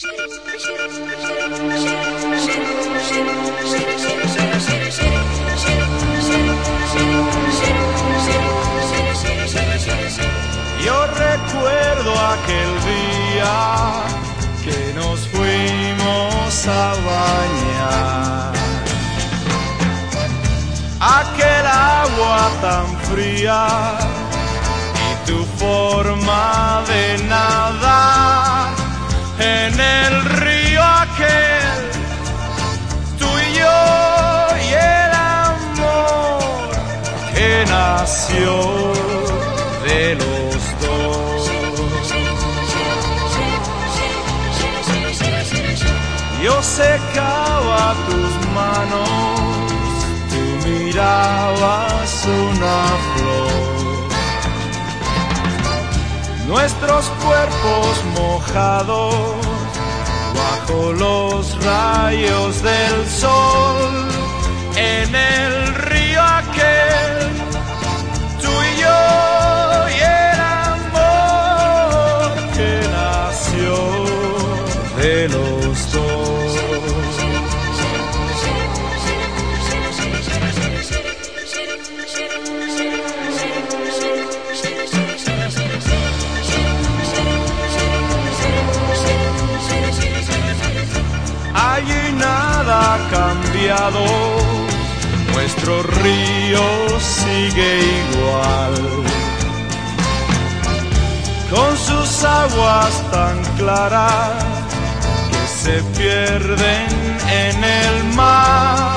Yo recuerdo aquel día que nos fuimos a bañar. Aquel agua tan fría nació de los dos. Yo secaba tus manos, tú mirabas una flor. Nuestros cuerpos mojados bajo los rayos del sol de los dos. Allí nada ha cambiado, nuestro río sigue igual. Con sus aguas tan claras se pierden en el mar,